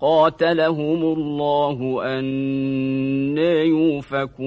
قاتلهم الله أن يوفكون.